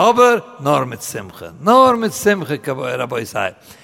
aber nur mit Simche. Nur mit Simche, Kaboi, Rabboi, sei.